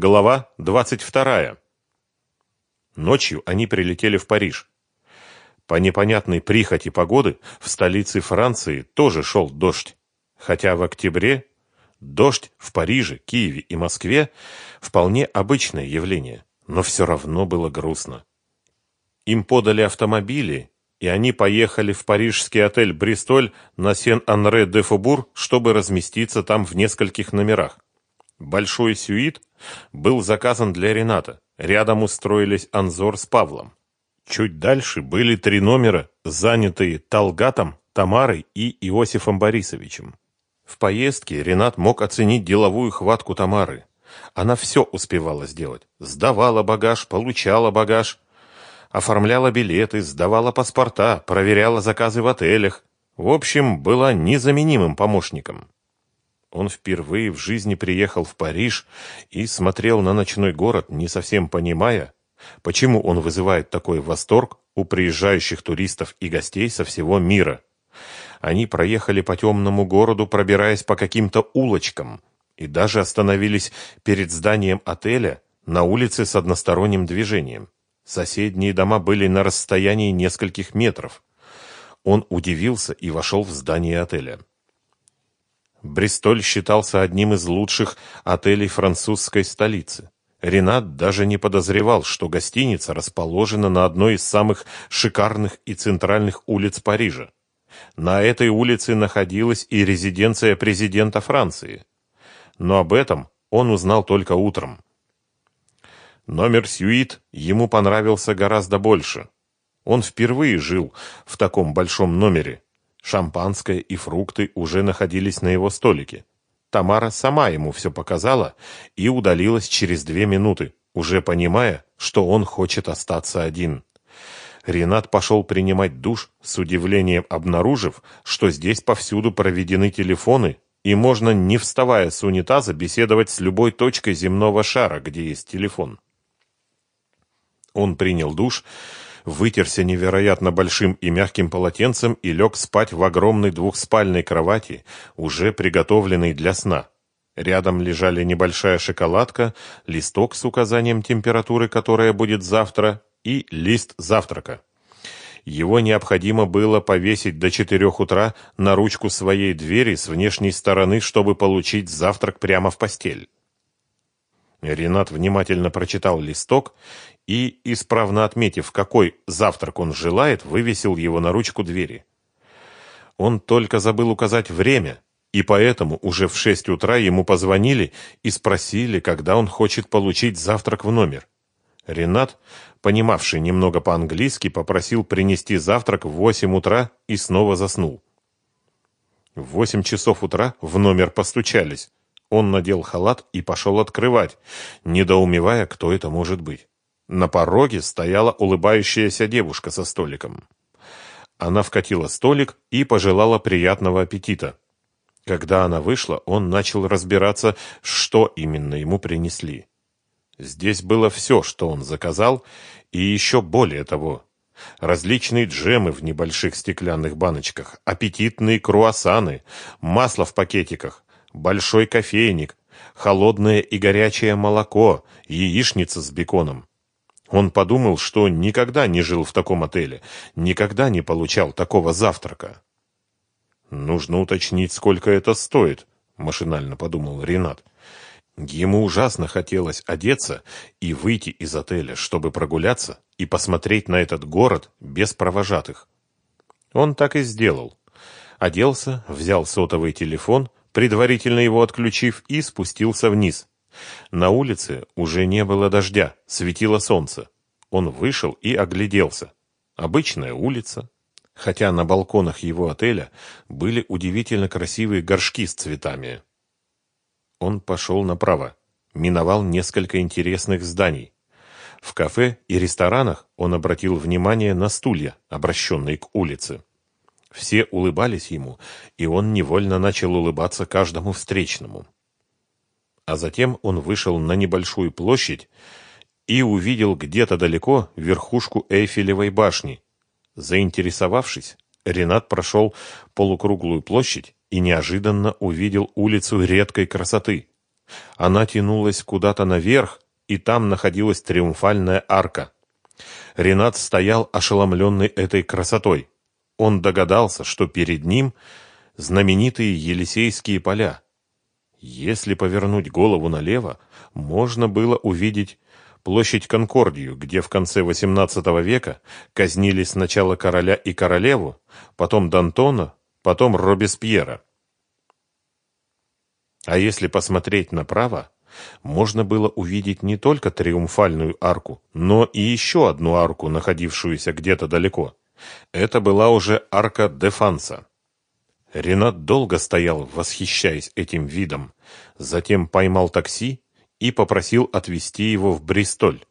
Глава 22. Ночью они прилетели в Париж. По непонятной прихоти погоды в столице Франции тоже шел дождь, хотя в октябре дождь в Париже, Киеве и Москве вполне обычное явление, но все равно было грустно. Им подали автомобили, и они поехали в парижский отель «Бристоль» на Сен-Анре-де-Фубур, чтобы разместиться там в нескольких номерах. Большой сюит был заказан для Рената. Рядом устроились Анзор с Павлом. Чуть дальше были три номера, занятые Талгатом, Тамарой и Иосифом Борисовичем. В поездке Ренат мог оценить деловую хватку Тамары. Она все успевала сделать. Сдавала багаж, получала багаж, оформляла билеты, сдавала паспорта, проверяла заказы в отелях. В общем, была незаменимым помощником. Он впервые в жизни приехал в Париж и смотрел на ночной город, не совсем понимая, почему он вызывает такой восторг у приезжающих туристов и гостей со всего мира. Они проехали по темному городу, пробираясь по каким-то улочкам, и даже остановились перед зданием отеля на улице с односторонним движением. Соседние дома были на расстоянии нескольких метров. Он удивился и вошел в здание отеля. Бристоль считался одним из лучших отелей французской столицы. Ренат даже не подозревал, что гостиница расположена на одной из самых шикарных и центральных улиц Парижа. На этой улице находилась и резиденция президента Франции. Но об этом он узнал только утром. Номер сюит ему понравился гораздо больше. Он впервые жил в таком большом номере, Шампанское и фрукты уже находились на его столике. Тамара сама ему все показала и удалилась через две минуты, уже понимая, что он хочет остаться один. Ренат пошел принимать душ, с удивлением обнаружив, что здесь повсюду проведены телефоны, и можно, не вставая с унитаза, беседовать с любой точкой земного шара, где есть телефон. Он принял душ вытерся невероятно большим и мягким полотенцем и лег спать в огромной двухспальной кровати, уже приготовленной для сна. Рядом лежали небольшая шоколадка, листок с указанием температуры, которая будет завтра, и лист завтрака. Его необходимо было повесить до четырех утра на ручку своей двери с внешней стороны, чтобы получить завтрак прямо в постель. Ренат внимательно прочитал листок и, исправно отметив, какой завтрак он желает, вывесил его на ручку двери. Он только забыл указать время, и поэтому уже в шесть утра ему позвонили и спросили, когда он хочет получить завтрак в номер. Ренат, понимавший немного по-английски, попросил принести завтрак в восемь утра и снова заснул. В восемь часов утра в номер постучались. Он надел халат и пошел открывать, недоумевая, кто это может быть. На пороге стояла улыбающаяся девушка со столиком. Она вкатила столик и пожелала приятного аппетита. Когда она вышла, он начал разбираться, что именно ему принесли. Здесь было все, что он заказал, и еще более того. Различные джемы в небольших стеклянных баночках, аппетитные круассаны, масло в пакетиках, большой кофейник, холодное и горячее молоко, яичница с беконом. Он подумал, что никогда не жил в таком отеле, никогда не получал такого завтрака. «Нужно уточнить, сколько это стоит», — машинально подумал Ренат. Ему ужасно хотелось одеться и выйти из отеля, чтобы прогуляться и посмотреть на этот город без провожатых. Он так и сделал. Оделся, взял сотовый телефон, предварительно его отключив, и спустился вниз. На улице уже не было дождя, светило солнце. Он вышел и огляделся. Обычная улица, хотя на балконах его отеля были удивительно красивые горшки с цветами. Он пошел направо, миновал несколько интересных зданий. В кафе и ресторанах он обратил внимание на стулья, обращенные к улице. Все улыбались ему, и он невольно начал улыбаться каждому встречному а затем он вышел на небольшую площадь и увидел где-то далеко верхушку Эйфелевой башни. Заинтересовавшись, Ренат прошел полукруглую площадь и неожиданно увидел улицу редкой красоты. Она тянулась куда-то наверх, и там находилась триумфальная арка. Ренат стоял ошеломленный этой красотой. Он догадался, что перед ним знаменитые Елисейские поля. Если повернуть голову налево, можно было увидеть площадь Конкордию, где в конце XVIII века казнили сначала короля и королеву, потом Д'Антона, потом Робеспьера. А если посмотреть направо, можно было увидеть не только триумфальную арку, но и еще одну арку, находившуюся где-то далеко. Это была уже арка Дефанса. Ренат долго стоял, восхищаясь этим видом, затем поймал такси и попросил отвезти его в Бристоль.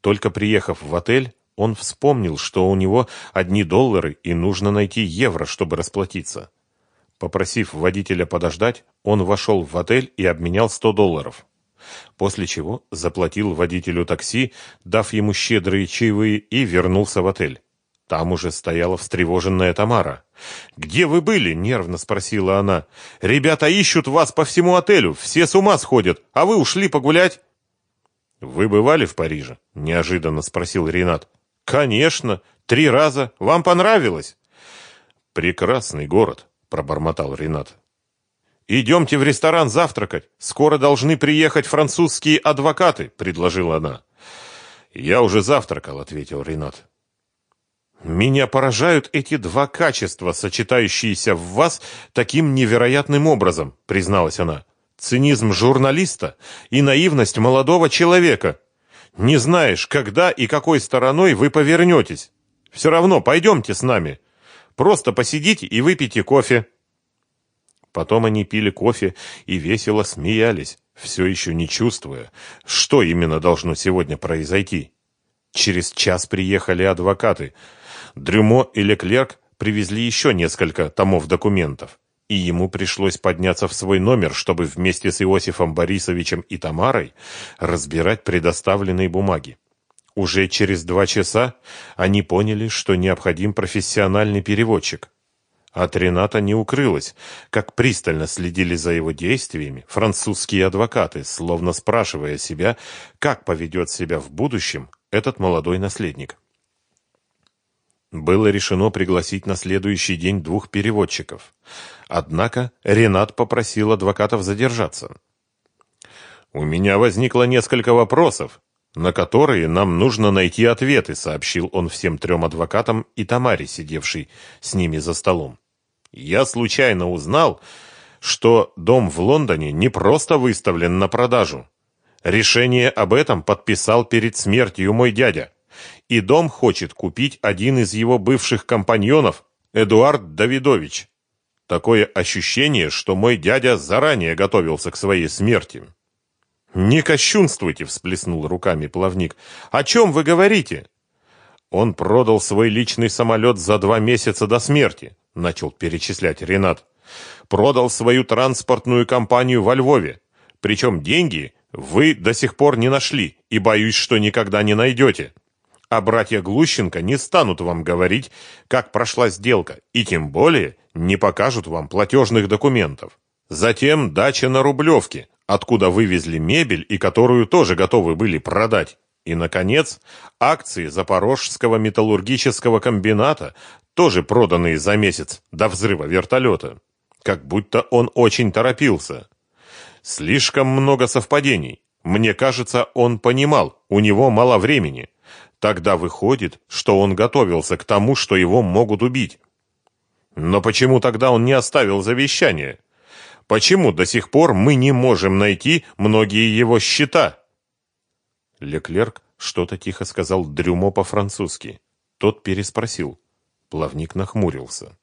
Только приехав в отель, он вспомнил, что у него одни доллары и нужно найти евро, чтобы расплатиться. Попросив водителя подождать, он вошел в отель и обменял 100 долларов. После чего заплатил водителю такси, дав ему щедрые чаевые, и вернулся в отель. Там уже стояла встревоженная Тамара. «Где вы были?» — нервно спросила она. «Ребята ищут вас по всему отелю, все с ума сходят, а вы ушли погулять?» «Вы бывали в Париже?» — неожиданно спросил Ренат. «Конечно, три раза. Вам понравилось?» «Прекрасный город», — пробормотал Ренат. «Идемте в ресторан завтракать. Скоро должны приехать французские адвокаты», — предложила она. «Я уже завтракал», — ответил Ренат. Меня поражают эти два качества, сочетающиеся в вас таким невероятным образом, призналась она. Цинизм журналиста и наивность молодого человека. Не знаешь, когда и какой стороной вы повернетесь. Все равно пойдемте с нами. Просто посидите и выпейте кофе. Потом они пили кофе и весело смеялись, все еще не чувствуя, что именно должно сегодня произойти. Через час приехали адвокаты – Дрюмо и Леклерк привезли еще несколько томов документов, и ему пришлось подняться в свой номер, чтобы вместе с Иосифом Борисовичем и Тамарой разбирать предоставленные бумаги. Уже через два часа они поняли, что необходим профессиональный переводчик. От Рената не укрылось, как пристально следили за его действиями французские адвокаты, словно спрашивая себя, как поведет себя в будущем этот молодой наследник. Было решено пригласить на следующий день двух переводчиков. Однако Ренат попросил адвокатов задержаться. «У меня возникло несколько вопросов, на которые нам нужно найти ответы», сообщил он всем трем адвокатам и Тамаре, сидевшей с ними за столом. «Я случайно узнал, что дом в Лондоне не просто выставлен на продажу. Решение об этом подписал перед смертью мой дядя и дом хочет купить один из его бывших компаньонов, Эдуард Давидович. Такое ощущение, что мой дядя заранее готовился к своей смерти. «Не кощунствуйте!» — всплеснул руками плавник. «О чем вы говорите?» «Он продал свой личный самолет за два месяца до смерти», — начал перечислять Ренат. «Продал свою транспортную компанию во Львове. Причем деньги вы до сих пор не нашли и боюсь, что никогда не найдете а братья Глущенко не станут вам говорить, как прошла сделка, и тем более не покажут вам платежных документов. Затем дача на Рублевке, откуда вывезли мебель и которую тоже готовы были продать. И, наконец, акции Запорожского металлургического комбината, тоже проданные за месяц до взрыва вертолета. Как будто он очень торопился. Слишком много совпадений. Мне кажется, он понимал, у него мало времени. Тогда выходит, что он готовился к тому, что его могут убить. Но почему тогда он не оставил завещание? Почему до сих пор мы не можем найти многие его счета? Леклерк что-то тихо сказал Дрюмо по-французски. Тот переспросил. Плавник нахмурился.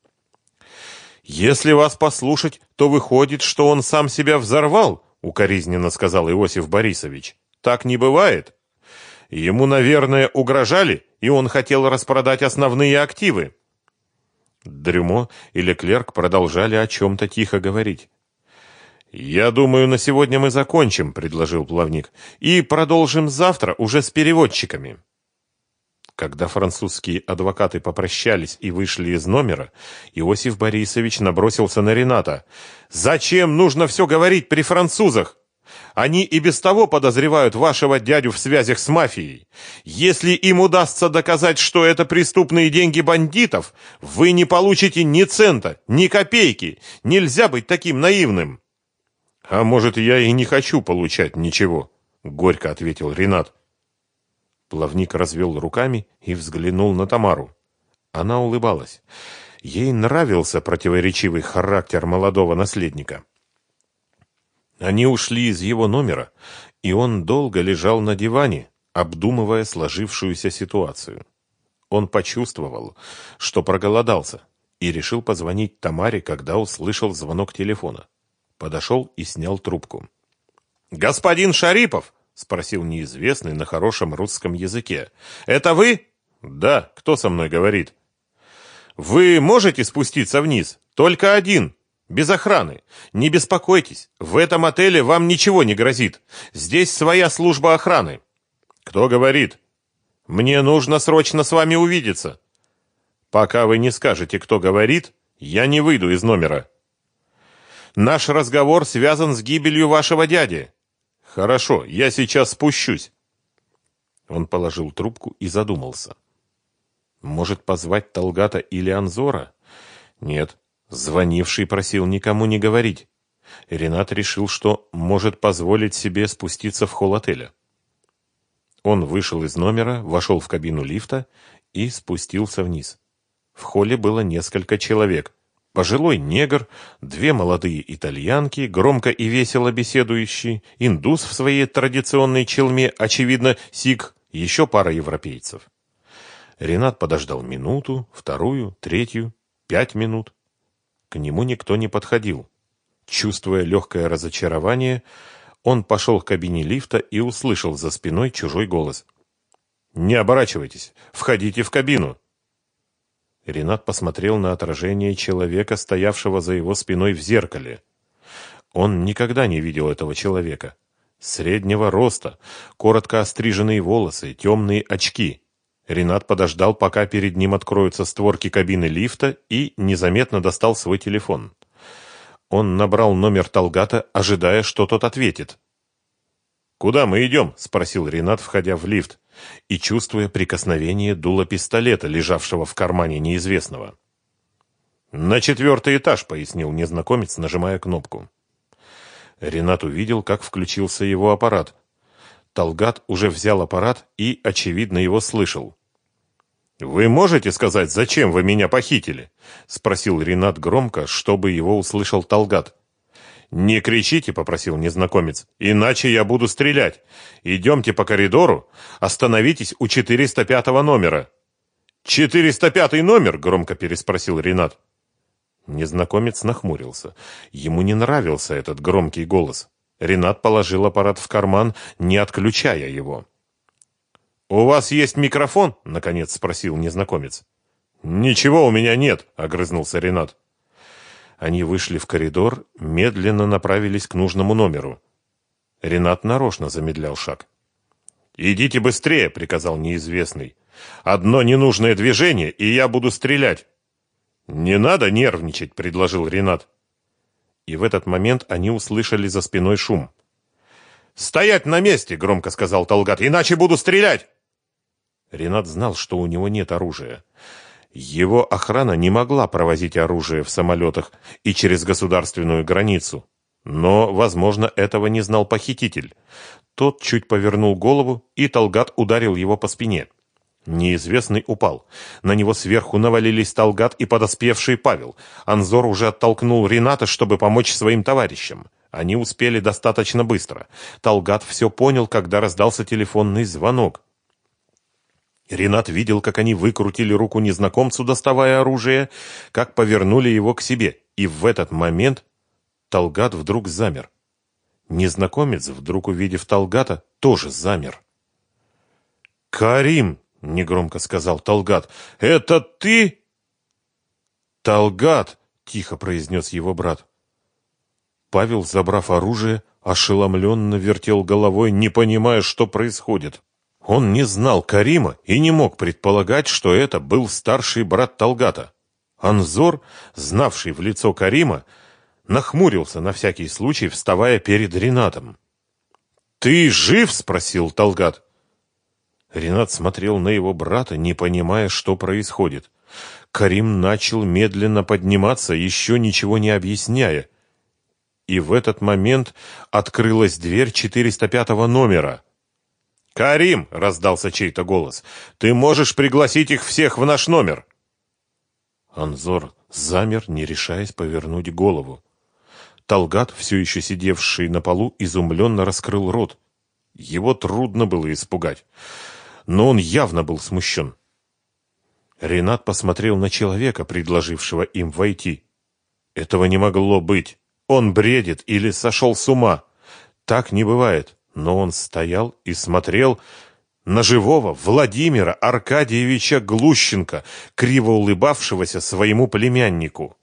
«Если вас послушать, то выходит, что он сам себя взорвал», — укоризненно сказал Иосиф Борисович. «Так не бывает». Ему, наверное, угрожали, и он хотел распродать основные активы. Дрюмо и Леклерк продолжали о чем-то тихо говорить. «Я думаю, на сегодня мы закончим», — предложил плавник, «и продолжим завтра уже с переводчиками». Когда французские адвокаты попрощались и вышли из номера, Иосиф Борисович набросился на Рената. «Зачем нужно все говорить при французах? Они и без того подозревают вашего дядю в связях с мафией. Если им удастся доказать, что это преступные деньги бандитов, вы не получите ни цента, ни копейки. Нельзя быть таким наивным. А может, я и не хочу получать ничего, горько ответил Ренат. Плавник развел руками и взглянул на Тамару. Она улыбалась. Ей нравился противоречивый характер молодого наследника. Они ушли из его номера, и он долго лежал на диване, обдумывая сложившуюся ситуацию. Он почувствовал, что проголодался, и решил позвонить Тамаре, когда услышал звонок телефона. Подошел и снял трубку. «Господин Шарипов!» — спросил неизвестный на хорошем русском языке. «Это вы?» «Да. Кто со мной говорит?» «Вы можете спуститься вниз? Только один!» Без охраны. Не беспокойтесь, в этом отеле вам ничего не грозит. Здесь своя служба охраны. Кто говорит? Мне нужно срочно с вами увидеться. Пока вы не скажете, кто говорит, я не выйду из номера. Наш разговор связан с гибелью вашего дяди. Хорошо, я сейчас спущусь. Он положил трубку и задумался. Может, позвать Талгата или Анзора? Нет, Звонивший просил никому не говорить. Ренат решил, что может позволить себе спуститься в холл отеля. Он вышел из номера, вошел в кабину лифта и спустился вниз. В холле было несколько человек. Пожилой негр, две молодые итальянки, громко и весело беседующие, индус в своей традиционной челме, очевидно, сик, еще пара европейцев. Ренат подождал минуту, вторую, третью, пять минут. К нему никто не подходил. Чувствуя легкое разочарование, он пошел к кабине лифта и услышал за спиной чужой голос. «Не оборачивайтесь! Входите в кабину!» Ренат посмотрел на отражение человека, стоявшего за его спиной в зеркале. Он никогда не видел этого человека. Среднего роста, коротко остриженные волосы, темные очки. Ренат подождал, пока перед ним откроются створки кабины лифта, и незаметно достал свой телефон. Он набрал номер Талгата, ожидая, что тот ответит. «Куда мы идем?» – спросил Ренат, входя в лифт, и чувствуя прикосновение дула пистолета, лежавшего в кармане неизвестного. «На четвертый этаж», – пояснил незнакомец, нажимая кнопку. Ренат увидел, как включился его аппарат. Талгат уже взял аппарат и, очевидно, его слышал. «Вы можете сказать, зачем вы меня похитили?» — спросил Ренат громко, чтобы его услышал Талгат. «Не кричите», — попросил незнакомец, — «иначе я буду стрелять. Идемте по коридору, остановитесь у 405 номера». «405 номер?» — громко переспросил Ренат. Незнакомец нахмурился. Ему не нравился этот громкий голос. Ренат положил аппарат в карман, не отключая его. «У вас есть микрофон?» — наконец спросил незнакомец. «Ничего у меня нет», — огрызнулся Ренат. Они вышли в коридор, медленно направились к нужному номеру. Ренат нарочно замедлял шаг. «Идите быстрее», — приказал неизвестный. «Одно ненужное движение, и я буду стрелять». «Не надо нервничать», — предложил Ренат. И в этот момент они услышали за спиной шум. «Стоять на месте!» — громко сказал Талгат. «Иначе буду стрелять!» Ренат знал, что у него нет оружия. Его охрана не могла провозить оружие в самолетах и через государственную границу. Но, возможно, этого не знал похититель. Тот чуть повернул голову, и Талгат ударил его по спине. Неизвестный упал. На него сверху навалились Талгат и подоспевший Павел. Анзор уже оттолкнул Рената, чтобы помочь своим товарищам. Они успели достаточно быстро. Талгат все понял, когда раздался телефонный звонок. Ренат видел, как они выкрутили руку незнакомцу, доставая оружие, как повернули его к себе, и в этот момент Талгат вдруг замер. Незнакомец, вдруг увидев Талгата, тоже замер. «Карим!» — негромко сказал Талгат. «Это ты?» «Талгат!» — тихо произнес его брат. Павел, забрав оружие, ошеломленно вертел головой, не понимая, что происходит. Он не знал Карима и не мог предполагать, что это был старший брат Талгата. Анзор, знавший в лицо Карима, нахмурился на всякий случай, вставая перед Ренатом. «Ты жив?» — спросил Талгат. Ренат смотрел на его брата, не понимая, что происходит. Карим начал медленно подниматься, еще ничего не объясняя. И в этот момент открылась дверь 405 номера. «Карим!» — раздался чей-то голос. «Ты можешь пригласить их всех в наш номер!» Анзор замер, не решаясь повернуть голову. Талгат, все еще сидевший на полу, изумленно раскрыл рот. Его трудно было испугать, но он явно был смущен. Ренат посмотрел на человека, предложившего им войти. Этого не могло быть. Он бредит или сошел с ума. Так не бывает. Но он стоял и смотрел на живого Владимира Аркадьевича Глущенко, криво улыбавшегося своему племяннику.